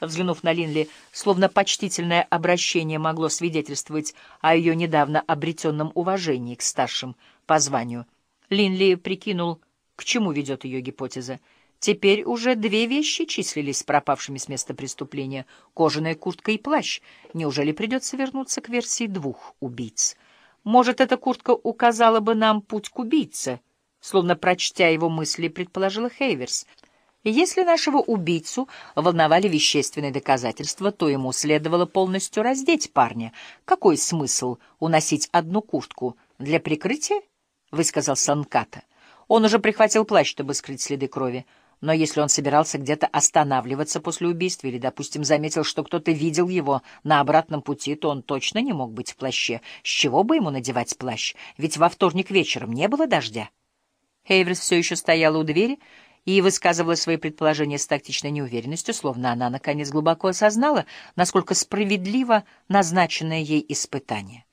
Взглянув на Линли, словно почтительное обращение могло свидетельствовать о ее недавно обретенном уважении к старшим по званию, Линли прикинул, к чему ведет ее гипотеза. Теперь уже две вещи числились пропавшими с места преступления — кожаная куртка и плащ. Неужели придется вернуться к версии двух убийц? Может, эта куртка указала бы нам путь к убийце? Словно прочтя его мысли, предположила Хейверс. Если нашего убийцу волновали вещественные доказательства, то ему следовало полностью раздеть парня. Какой смысл уносить одну куртку? Для прикрытия? — высказал Санката. Он уже прихватил плащ, чтобы скрыть следы крови. Но если он собирался где-то останавливаться после убийства или, допустим, заметил, что кто-то видел его на обратном пути, то он точно не мог быть в плаще. С чего бы ему надевать плащ? Ведь во вторник вечером не было дождя. Хейверс все еще стояла у двери и высказывала свои предположения с тактичной неуверенностью, словно она, наконец, глубоко осознала, насколько справедливо назначенное ей испытание.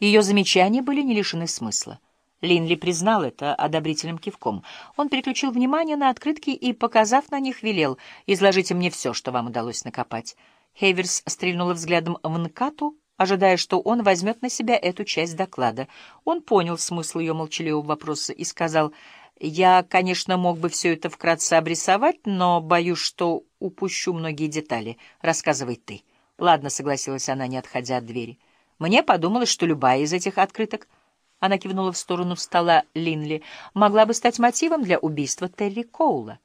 Ее замечания были не лишены смысла. Линли признал это одобрительным кивком. Он переключил внимание на открытки и, показав на них, велел «Изложите мне все, что вам удалось накопать». Хейверс стрельнула взглядом в Нкату, ожидая, что он возьмет на себя эту часть доклада. Он понял смысл ее молчаливого вопроса и сказал «Я, конечно, мог бы все это вкратце обрисовать, но боюсь, что упущу многие детали. Рассказывай ты». «Ладно», — согласилась она, не отходя от двери. «Мне подумалось, что любая из этих открыток — она кивнула в сторону стола Линли. Могла бы стать мотивом для убийства Терри Коула.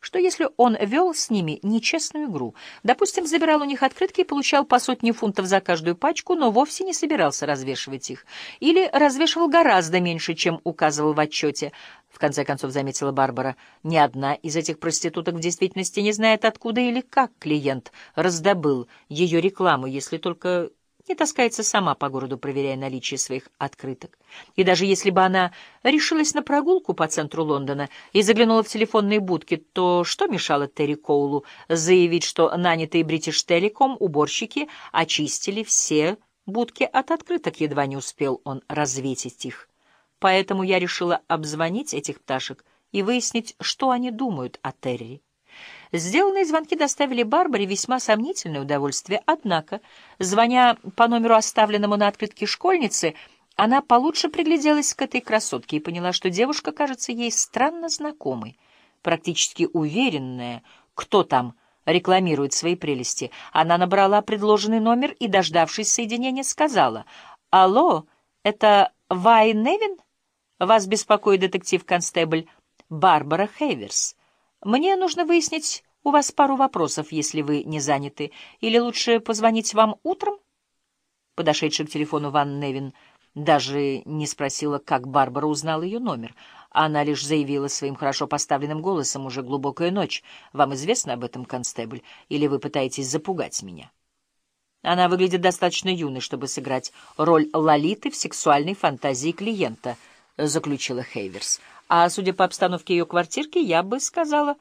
Что если он вел с ними нечестную игру? Допустим, забирал у них открытки и получал по сотне фунтов за каждую пачку, но вовсе не собирался развешивать их. Или развешивал гораздо меньше, чем указывал в отчете. В конце концов, заметила Барбара, ни одна из этих проституток в действительности не знает, откуда или как клиент раздобыл ее рекламу, если только не таскается сама по городу, проверяя наличие своих открыток. И даже если бы она решилась на прогулку по центру Лондона и заглянула в телефонные будки, то что мешало Терри Коулу заявить, что нанятые Бритиш Телеком уборщики очистили все будки от открыток, едва не успел он развесить их. Поэтому я решила обзвонить этих пташек и выяснить, что они думают о Терри. Сделанные звонки доставили Барбаре весьма сомнительное удовольствие, однако, звоня по номеру, оставленному на открытке школьницы, она получше пригляделась к этой красотке и поняла, что девушка кажется ей странно знакомой. Практически уверенная, кто там рекламирует свои прелести, она набрала предложенный номер и, дождавшись соединения, сказала «Алло, это Вай Невин? Вас беспокоит детектив-констебль Барбара Хейверс». Мне нужно выяснить у вас пару вопросов, если вы не заняты. Или лучше позвонить вам утром? Подошедший к телефону Ван Невин даже не спросила, как Барбара узнала ее номер. Она лишь заявила своим хорошо поставленным голосом уже глубокая ночь. «Вам известно об этом, констебль? Или вы пытаетесь запугать меня?» Она выглядит достаточно юной, чтобы сыграть роль Лолиты в сексуальной фантазии клиента, — заключила Хейверс. А судя по обстановке ее квартирки, я бы сказала...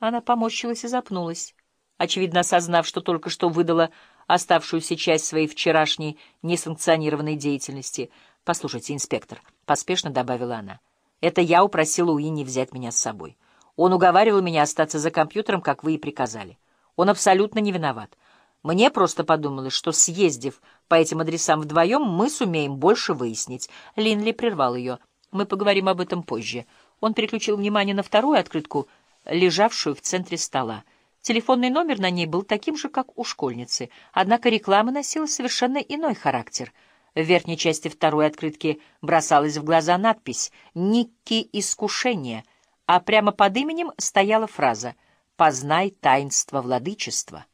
Она поморщилась и запнулась, очевидно осознав, что только что выдала оставшуюся часть своей вчерашней несанкционированной деятельности. «Послушайте, инспектор», — поспешно добавила она, — «это я упросила Уинни взять меня с собой. Он уговаривал меня остаться за компьютером, как вы и приказали. Он абсолютно не виноват. Мне просто подумалось, что, съездив по этим адресам вдвоем, мы сумеем больше выяснить». Линли прервал ее. Мы поговорим об этом позже. Он переключил внимание на вторую открытку, лежавшую в центре стола. Телефонный номер на ней был таким же, как у школьницы, однако реклама носила совершенно иной характер. В верхней части второй открытки бросалась в глаза надпись «Никки искушение», а прямо под именем стояла фраза «Познай таинство владычества».